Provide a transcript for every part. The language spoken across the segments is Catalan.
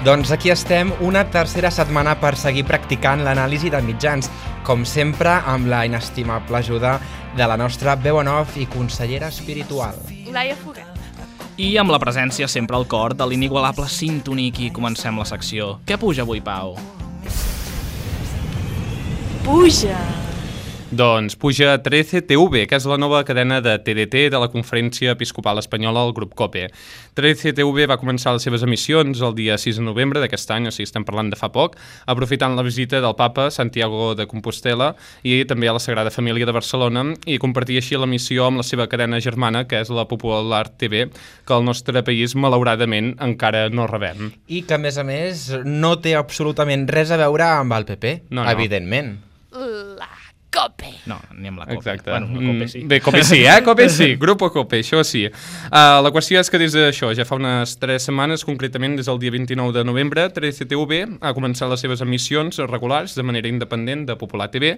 Doncs aquí estem una tercera setmana per seguir practicant l'anàlisi de mitjans, com sempre amb la inestimable ajuda de la nostra veu en off i consellera espiritual. Laia Foguet. I amb la presència sempre al cor de l'inigualable Sintonic i comencem la secció. Què puja avui, Pau? Puja. Doncs puja 13TV, que és la nova cadena de TDT de la Conferència Episcopal Espanyola al grup COPE. 13TV va començar les seves emissions el dia 6 de novembre d'aquest any, o sigui, estem parlant de fa poc, aprofitant la visita del papa Santiago de Compostela i també a la Sagrada Família de Barcelona i compartir així la missió amb la seva cadena germana, que és la Popular TV, que al nostre país, malauradament, encara no rebem. I que, a més a més, no té absolutament res a veure amb el PP, No, no. evidentment. No, ni amb la Cope. Exacte. Bueno, la Cope sí. Mm, Bé, Cope sí, eh? Cope sí, Grupo Cope, això sí. Uh, la qüestió és que des d'això, ja fa unes 3 setmanes, concretament des del dia 29 de novembre, 13TV ha començat les seves emissions regulars de manera independent de Popular TV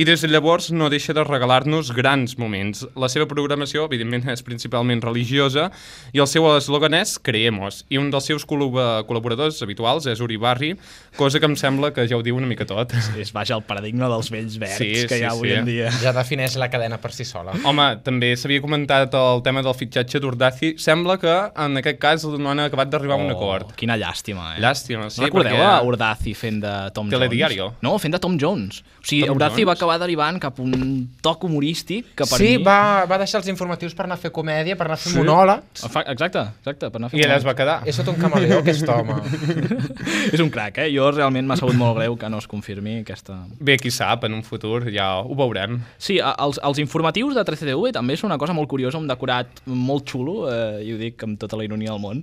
i des de llavors no deixa de regalar-nos grans moments. La seva programació, evidentment, és principalment religiosa i el seu eslògan és Creemos i un dels seus col·labo- col·laboradors habituals és Uri Barri, cosa que em sembla que ja ho diu una mica tot. És, vaja, el paradigma dels vells verds Sí, que hi ha sí, avui sí. en dia. Ja defineix la cadena per si sola. Home, també s'havia comentat el tema del fitxatge d'Urdaci. Sembla que en aquest cas no han acabat d'arribar a un acord. Oh, Quina llàstima, eh? Llàstima, sí, no recordeu perquè- a Urdaci fent de Tom Telediario. Jones? No, fent de Tom Jones. O sigui, Tom Urdaci Jones? va acabar derivant cap a un toc humorístic que per sí, mi... va, va deixar els informatius per anar a fer comèdia, per anar a fer Sí. monòlegs. Fa- Exacte, exacte, per anar a fer I allà es un- va quedar. És tot un camaleó, aquest home. És un crac, eh? Jo realment m'ha sabut molt greu que no es confirmi aquesta... Bé, qui sap, en un futur ja ho veurem. Sí, a- els, els informatius de 13TV també són una cosa molt curiosa, un decorat molt xulo, eh, i ho dic amb tota la ironia del món.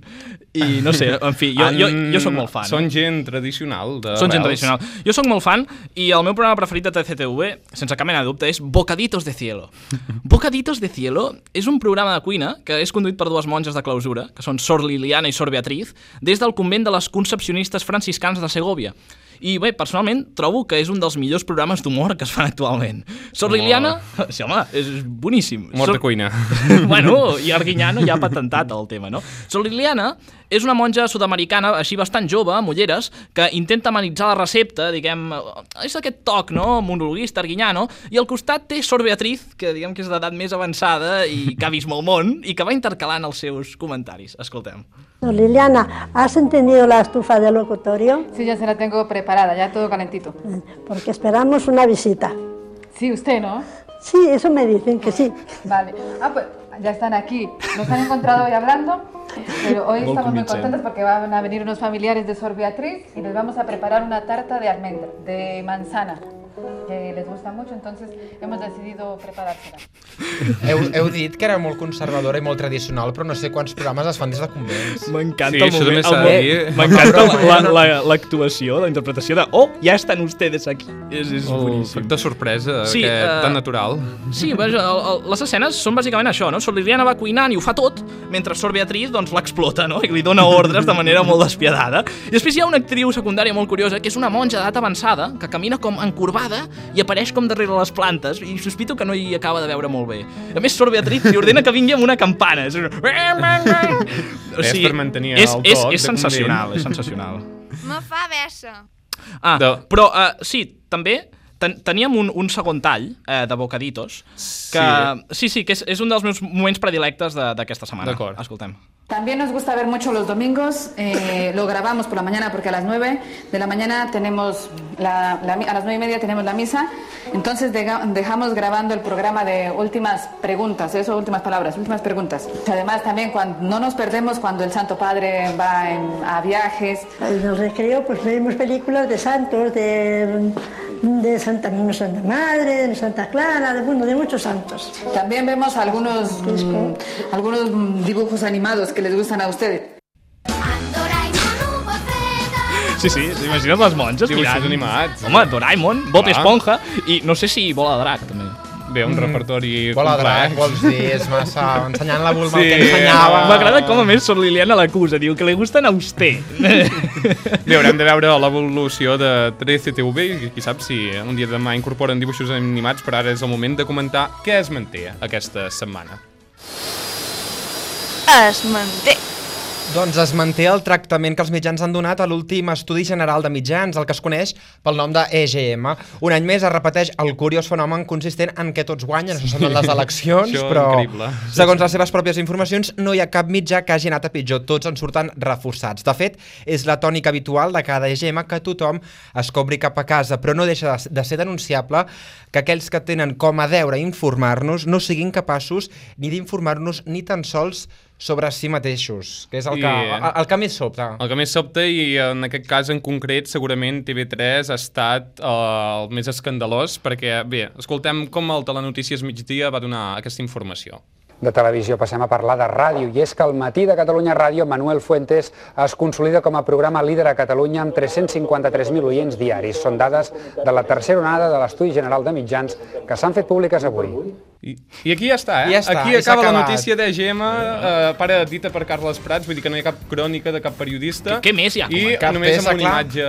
I no sé, en fi, jo, jo, jo sóc molt fan. Són gent tradicional de Són gent tradicional. Jo sóc molt fan i el meu programa preferit de TCTV, sense cap mena de dubte, és Bocaditos de Cielo. Bocaditos de Cielo és un programa de cuina que és conduït per dues monges de clausura, que són Sor Liliana i Sor Beatriz, des del convent de les concepcionistes franciscans de Segovia. I bé, personalment, trobo que és un dels millors programes d'humor que es fan actualment. Sor. Liliana, sí, home, és boníssim. Mort Sor- de cuina. bueno, i Arguiñano ja ha patentat el tema, no? Sol Liliana és una monja sud-americana, així bastant jove, amb ulleres, que intenta amenitzar la recepta, diguem, és aquest toc, no?, monologuista, Arguiñano, i al costat té Sor Beatriz, que diguem que és d'edat més avançada i que ha vist molt món, i que va intercalant els seus comentaris. Escoltem. Liliana, ¿has entendido la estufa del locutorio? Sí, ya se la tengo preparada, ya todo calentito. Porque esperamos una visita. Sí, usted, ¿no? Sí, eso me dicen que sí. Vale. Ah, pues ya están aquí. Nos han encontrado hoy hablando, pero hoy estamos muy contentos porque van a venir unos familiares de Sor Beatriz y les vamos a preparar una tarta de almendra, de manzana, que les gusta mucho, entonces hemos decidido preparársela. Heu, heu dit que era molt conservadora i molt tradicional, però no sé quants programes es fan des de convents. M'encanta Sí, el moment, de m'encanta Broma, la- la- l'actuació, la, interpretació de oh, ja estan ustedes aquí. És, és El boníssim. factor sorpresa, Sí, aquest, eh, tan natural. Sí, vaja, el, el, les escenes són bàsicament això, no? Sor Liliana va cuinant i ho fa tot, mentre Sor Beatriz doncs, l'explota, no? I li dona ordres de manera molt despiadada. I després hi ha una actriu secundària molt curiosa, que és una monja d'edat avançada, que camina com encorbada i apareix com darrere les plantes, i sospito que no hi acaba de veure molt bé. A més, Sor Beatriz li ordena que vingui amb una campana. És... O És per mantenir és, el és, toc és de sensacional, és sensacional. Me fa bessa. Ah, De- però uh, sí, també ten teníem un, un segon tall eh, de Bocaditos que sí, sí, que és, és un dels meus moments predilectes de- d'aquesta setmana. D'acord. Escoltem. También nos gusta ver mucho los domingos, eh, lo grabamos por la mañana porque a las 9 de la mañana tenemos, la, a las 9 y media tenemos la misa, entonces dega- dejamos grabando el programa de últimas preguntas, eso, últimas palabras, últimas preguntas. Además también cuando, no nos perdemos cuando el Santo Padre va en- a viajes, En el recreo pues vemos películas de santos, de, de Santa, Santa Madre, de Santa Clara, de, bueno, de muchos santos. también vemos algunos, mm, algunos mm, dibujos animados que les gustan a ustedes. Sí, sí, t'imagines les monges Dibuixos mirant? animats. Home, Doraemon, Bob Clar. Esponja i no sé si Bola de Drac, també. Bé, un repertori Bola drac, complet. vols dir, és massa... ensenyant la vulva Sí, el que ensenyava. M'agrada com a més Sor Liliana l'acusa, diu que li gusten a usted. Bé, haurem de veure l'evolució de 13TV i qui sap si un dia demà incorporen dibuixos animats, però ara és el moment de comentar què es manté aquesta setmana. Es manté. Doncs es manté el tractament que els mitjans han donat a l'últim estudi general de mitjans, el que es coneix pel nom de EGM. Un any més es repeteix el curiós fenomen consistent en què tots guanyen, això semblen les eleccions, Això però increïble. segons les seves pròpies informacions no hi ha cap mitjà que hagi anat a pitjor, tots en surten reforçats. De fet, és la tònica habitual de cada EGM que tothom es cobri cap a casa, però no deixa de- de ser denunciable que aquells que tenen com a deure informar-nos no siguin capaços ni d'informar-nos ni tan sols sobre si mateixos, que és el, I- que, el, el que més sobta. El que més sobta, i en aquest cas en concret, segurament TV3 ha estat eh, el més escandalós, perquè, bé, escoltem com el Telenotícies Migdia va donar aquesta informació. De televisió passem a parlar de ràdio i és que al matí de Catalunya Ràdio Manuel Fuentes es consolida com a programa líder a Catalunya amb 353.000 oients diaris. Són dades de la tercera onada de l'Estudi General de Mitjans que s'han fet públiques avui. I, I aquí ja està, eh? Ja està, aquí acaba la notícia d'EGM, eh, para dita per Carles Prats, vull dir que no hi ha cap crònica de cap periodista. Què- què més hi ha, I Cap només peça, amb una clar. imatge...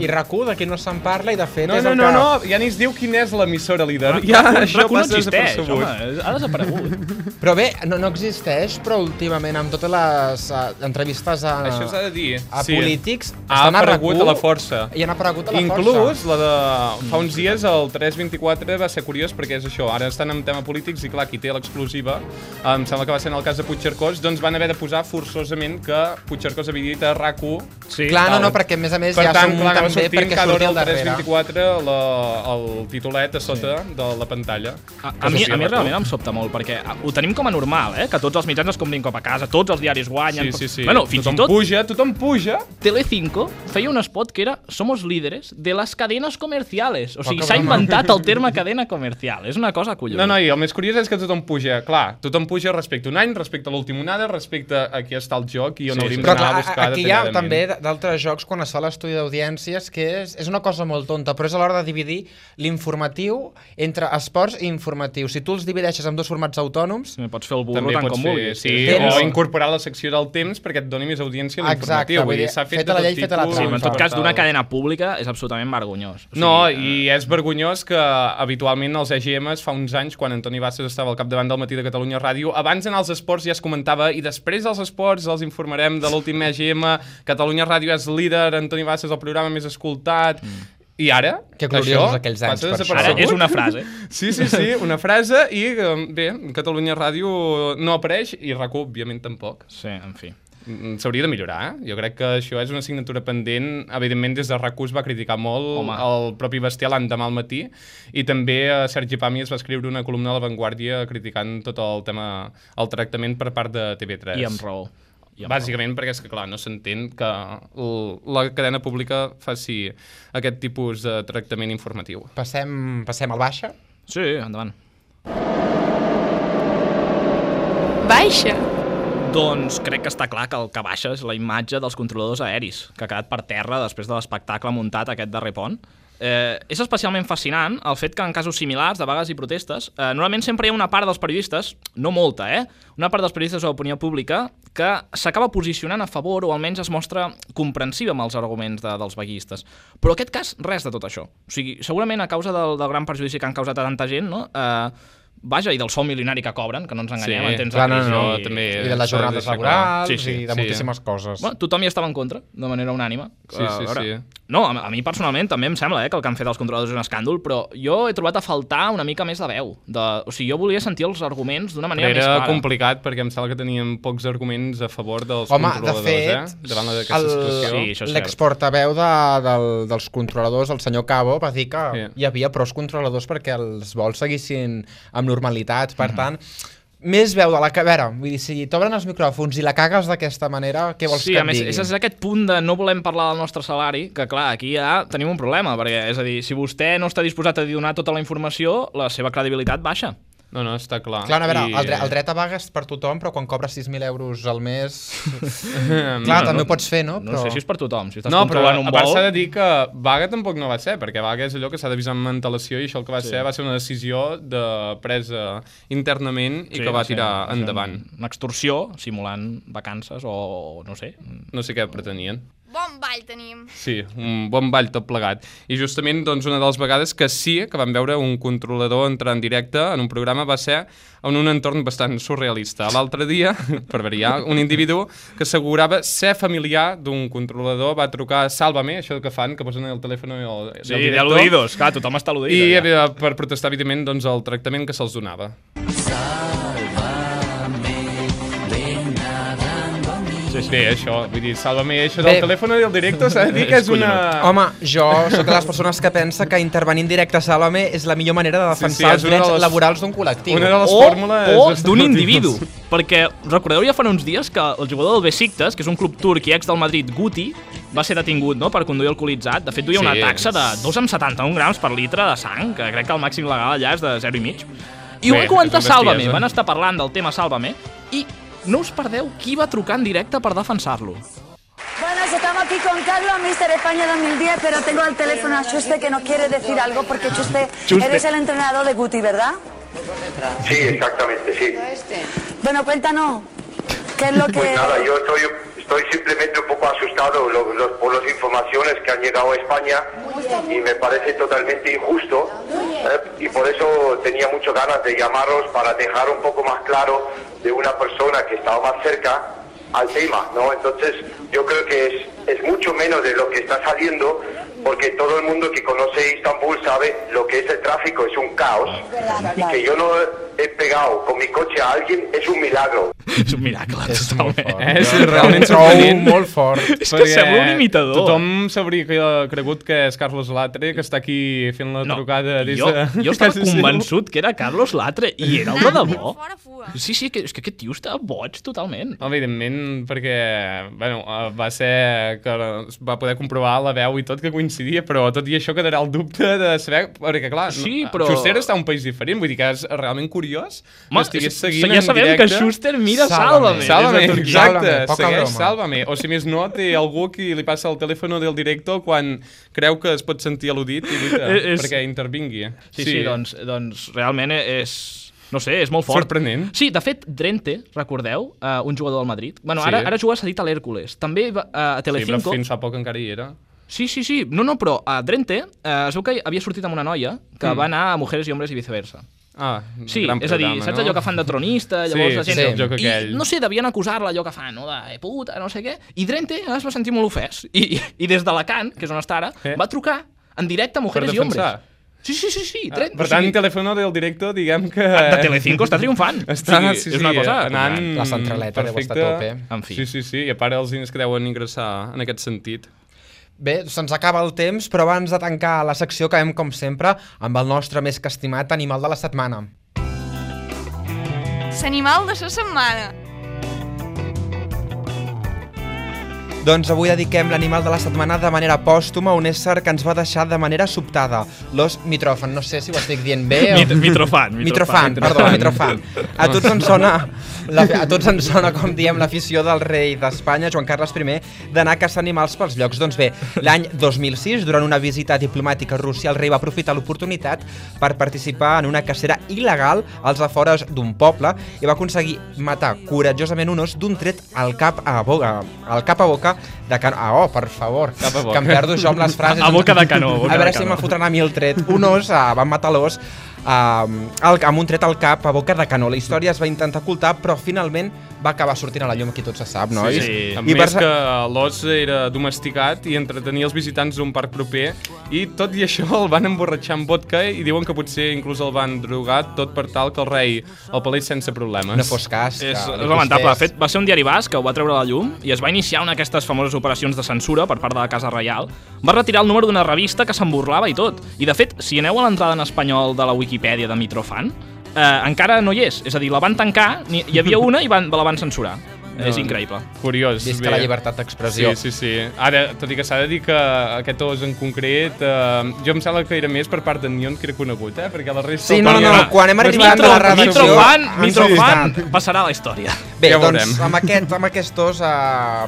I RAC1, de qui no se'n parla, i de fet No, és no, el no, que... no, ja ni es diu quina és l'emissora líder. Ja, això RAC1 no existeix, home, ha desaparegut. Però bé, no, no existeix, però últimament amb totes les uh, entrevistes a, Això s'ha de dir. a sí. polítics Ha estan a aparegut RAC1 a la força. i han aparegut a la Inclús força. la de fa uns dies, el 324, va ser curiós perquè és això, ara estan en tema polítics i clar, qui té l'exclusiva, em sembla que va ser en el cas de Puigcercós, doncs van haver de posar forçosament que Puigcercós havia dit a RAC1 Sí, Clar, no, Tal. no, perquè a més a més Per ja tant, som clar, també sortint perquè cada surti hora el darrere. 324 la, el titulet a sota sí. de la pantalla. A, a, mi, a mi RAC1. realment em sobta molt, perquè ho tenim com a normal, eh? que tots els mitjans es comprin cop a casa, tots els diaris guanyen... Sí, sí, sí. Bueno, fins tothom i tot puja, tothom puja. Telecinco feia un spot que era Somos líderes de las cadenas comerciales. O sigui, que s'ha inventat el terme cadena comercial. És una cosa collonida. No, no, i el més curiós és que tothom puja, clar, tothom puja respecte a un any, respecte a l'última onada, respecte a qui està el joc i on Sí, hauríem sí. D'anar a buscar aquí hi ha també d'altres jocs quan es fa l'estudi d'audiències que és, és una cosa molt tonta, però és a l'hora de dividir l'informatiu entre esports i informatiu. Si tu els divideixes en dos formats autònoms, Sí, Pots fer el burro També tant com ser, vulguis. sí, Tens- o incorporar la secció del temps perquè et doni més audiència a l'informatiu. vull dir, s'ha fet feta de la tot llei, feta la tipus, Sí, trampa. però en tot cas, d'una cadena pública és absolutament vergonyós. O sigui, No, eh, i és vergonyós que habitualment els EGMs fa uns anys, quan Antoni Bassas estava al capdavant del matí de Catalunya Ràdio, abans d'anar als esports ja es comentava i després dels esports els informarem de l'últim EGM, Catalunya Ràdio és líder, Antoni Bassas el programa més escoltat... Mm. I ara, Que gloriosos això aquells anys, per això. Ara és una frase. Sí, sí, sí, una frase i, eh, bé, Catalunya Ràdio no apareix i RAC1, òbviament, tampoc. Sí, en fi. Mm, S'hauria de millorar, eh? Jo crec que això és una assignatura pendent. Evidentment, des de RAC1 es va criticar molt Home. el propi Bestial l'endemà al matí i també eh, Sergi Pàmies va escriure una columna a La Vanguardia criticant tot el tema, el tractament per part de TV3. I amb raó. I amb Bàsicament perquè és que, clar, no s'entén que la cadena pública faci aquest tipus de tractament informatiu. passem, passem al baixa. Sí, endavant. Baixa. Doncs crec que està clar que el que baixa és la imatge dels controladors aeris, que ha quedat per terra després de l'espectacle muntat aquest darrer pont. Eh, és especialment fascinant el fet que en casos similars de vagues i protestes, eh, normalment sempre hi ha una part dels periodistes, no molta, eh? una part dels periodistes de l'opinió pública que s'acaba posicionant a favor o almenys es mostra comprensiva amb els arguments de, dels vaguistes. Però aquest cas, res de tot això. O sigui, segurament a causa del, del gran perjudici que han causat a tanta gent, no? eh, Vaja, i del sou milionari que cobren, que no ens enganyem, Sí, en temps clar, de no, crisi. no, i- també. I de les de jornades laborals Sí, sí, i de sí. moltíssimes coses. Bueno, tothom hi estava en contra, de manera unànima. Sí, A sí, veure, sí. No, a, a mi personalment també em sembla eh, que el que han fet els controladors és un escàndol, però jo he trobat a faltar una mica més de veu. De, o sigui, jo volia sentir els arguments d'una manera Era més clara. complicat perquè em sembla que teníem pocs arguments a favor dels Home, de controladors, fet, eh? Davant d'aquesta situació. Sí, l'exportaveu de, del, dels controladors, el senyor Cabo, va dir que Sí. hi havia pros controladors perquè els vols seguissin amb normalitat. Mhm. Per tant, més veu de la que... A veure, vull dir, si t'obren els micròfons i la cagues d'aquesta manera, què vols Sí, que a et més, digui? és, és aquest punt de no volem parlar del nostre salari, que clar, aquí ja tenim un problema, perquè, és a dir, si vostè no està disposat a donar tota la informació, la seva credibilitat baixa. No, no, està clar. Clar, a veure, I- el, dret, el dret a vaga és per tothom, però quan cobres 6.000 euros al mes... Clar, Clar, també ho pots fer, no? No sé si és per tothom, si estàs No, però controlant un a part vol... s'ha de dir que vaga tampoc no va ser, perquè vaga és allò que s'ha d'avisar amb antelació i això el que va Sí. ser va ser una decisió de presa internament i Sí, que va sí, tirar un- endavant. Una extorsió, simulant vacances o no sé. No sé què pretenien. Bon ball tenim. Sí, un bon ball tot plegat. I justament, doncs, una de les vegades que sí que vam veure un controlador entrar en directe en un programa va ser en un entorn bastant surrealista. L'altre dia, per variar, un individu que assegurava ser familiar d'un controlador va trucar a Sálvame, això que fan, que posen el telèfon i el, Sí, el director, al·ludidos, clar, tothom està al·ludit. i eh, per protestar, evidentment, doncs, el tractament que se'ls donava. Sí, sí. Bé, això, vull dir, Sálvame, això del Bé. telèfon i el directe s'ha de dir que és una... Home, jo sóc de les persones que pensa que intervenir en directe a Sálvame és la millor manera de defensar Sí, sí, els una drets les- laborals d'un col·lectiu. Una de les o, fórmules... o d'un individu. perquè recordeu ja fa uns dies que el jugador del Besiktas, que és un club turc i ex del Madrid, Guti, va ser detingut no, per conduir alcoholitzat. De fet, duia una Sí. taxa de 2,71 grams per litre de sang, que crec que el màxim legal allà és de 0,5. I ho Bé, comentar és una Sálvame, bestiesa. van estar parlant del tema Sálvame, i no us perdeu qui va trucar en directe per defensar-lo. Buenas, estamos aquí con Carlos, Mister España 2010, pero tengo al teléfono a Chuste que nos quiere decir algo porque Chuste, Chuste. eres el entrenador de Guti, ¿verdad? Sí, exactamente, sí. Bueno, cuéntanos, ¿qué es lo que... Pues nada, yo estoy, estoy simplemente un poco asustado por las informaciones que han llegado a España y me parece totalmente injusto ¿eh? y por eso tenía muchas ganas de llamaros para dejar un poco más claro de una persona que estaba más cerca al tema, ¿no? Entonces yo creo que es, mucho menos de lo que está saliendo porque todo el mundo que conoce Istambul sabe lo que es el tráfico, es un caos y que yo no he pegado con mi coche a alguien es un milagro. És un miracle, És molt totalment. fort. És Jo realment em trobo sorprenent. molt fort. És que sembla un imitador. Tothom s'hauria cregut que és Carlos Latre, que està aquí fent la trucada des jo, de... jo estava convençut que era Carlos Latre, i era el de debò. Sí, sí, que, és que aquest tio està boig totalment. Evidentment, perquè bueno, eh, va ser que es va poder comprovar la veu i tot que coincidia, però tot i això quedarà el dubte de saber... Perquè, clar, Sí, no- però- Schuster està a un país diferent, vull dir que és realment curiós Home, que estigués seguint ja en sabem directe... que Schuster mira Sálvame. Sálvame. Sálvame, des de Turquia. exacte, poca segueix broma. Sálvame. O si més no, té algú qui li passa el telèfon del director quan creu que es pot sentir al·ludit i lluita Eh, és- perquè intervingui. Sí, sí, doncs, doncs realment és... No sé, és molt fort. Sorprenent. Sí, de fet, Drente, recordeu, uh, un jugador del Madrid. Bueno, Sí. ara, ara juga cedit a l'Hèrcules. També uh, a Sí, però Telecinco... fins fa poc encara hi era. Sí, sí, sí. No, no, però a Drente uh, es veu que havia sortit amb una noia que Mm. va anar a Mujeres i Hombres i viceversa. Ah, Sí, gran és a dir, programa, saps no? allò que fan de tronista? Llavors Sí, la gent... sí, el joc I, aquell. no sé, devien acusar-la allò que fan, no? De eh, puta, no sé què. I Drente es va sentir molt ofès. I, i, des d'Alacant, que és on està ara, Eh? va trucar en directe a Mujeres i? Hombres. Sí, sí, sí, sí. Ah, Drente, per tant, telèfon del director, diguem que... de Telecinco està triomfant. Està, O sigui, sí, és una sí, cosa... anant... La centraleta deu estar a perfecte. tope. En fi. Sí, sí, sí, i a part els diners que deuen ingressar en aquest sentit. Bé, se'ns acaba el temps, però abans de tancar la secció acabem, com sempre, amb el nostre més que estimat animal de la setmana. L'animal de la setmana. Doncs avui dediquem l'animal de la setmana de manera pòstuma a un ésser que ens va deixar de manera sobtada, l'os mitròfan. No sé si ho estic dient bé o... Mit- mitrofan, Mitrofan, mitrofan. perdó, mitrofan. A tots ens sona, la, a tots ens sona, com diem, l'afició del rei d'Espanya, Joan Carles I, d'anar a caçar animals pels llocs. Doncs bé, l'any 2006, durant una visita diplomàtica a Rússia, el rei va aprofitar l'oportunitat per participar en una cacera il·legal als afores d'un poble i va aconseguir matar corajosament un os d'un tret al cap a boca, al cap a boca de canó. Ah, oh, per favor, que em perdo jo amb les frases. A boca de canó, a boca a veure si canó. me fotran a mi el tret. Un os, uh, van matar l'os al, amb un tret al cap a boca de canó. La història es va intentar ocultar, però finalment va acabar sortint a la llum, aquí tot se sap, no? Sí, I, sí. I més per- que l'os era domesticat i entretenia els visitants d'un parc proper i tot i això el van emborratxar amb vodka i diuen que potser inclús el van drogar tot per tal que el rei el palés sense problemes. No fos cas. És, que és lamentable. De fet, va ser un diari basc que ho va treure a la llum i es va iniciar una d'aquestes famoses operacions de censura per part de la Casa Reial. Va retirar el número d'una revista que se'n burlava i tot. I, de fet, si aneu a l'entrada en espanyol de la Wikipedia de Mitrofan, eh, encara no hi és. És a dir, la van tancar, ni- hi havia una i van, la van censurar. No. És increïble. Curiós. Visca bé. la llibertat d'expressió. Sí, sí, sí. Ara, tot i que s'ha de dir que aquest os en concret, eh, jo em sembla que era més per part d'en Nion que era conegut, eh? Perquè la resta... Sí, no, perquè- no, quan hem arribat Mitro, a la redacció... Mitrofan, ha Mitrofan passarà a la història. Bé, Ja doncs amb, aquest, amb aquest os uh,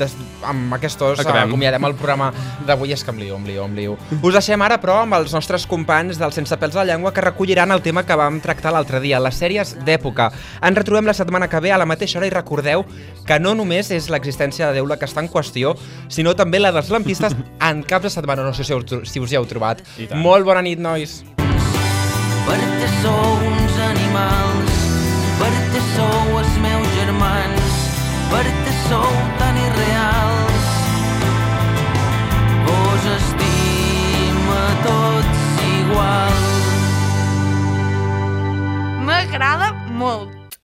des, amb aquests uh, Acabem. acomiadem el programa d'avui. És que em lio, em lio, em lio. Us deixem ara, però, amb els nostres companys del Sense pèls a la llengua que recolliran el tema que vam tractar l'altre dia, les sèries d'època. Ens retrobem la setmana que ve a la mateixa hora i recordeu que no només és l'existència de Déu la que està en qüestió, sinó també la dels lampistes en caps de setmana. No sé si, us, si us hi heu trobat. Molt bona nit, nois. perquè sou uns animals, perquè sou els meus germans, perquè sou M'agrada molt.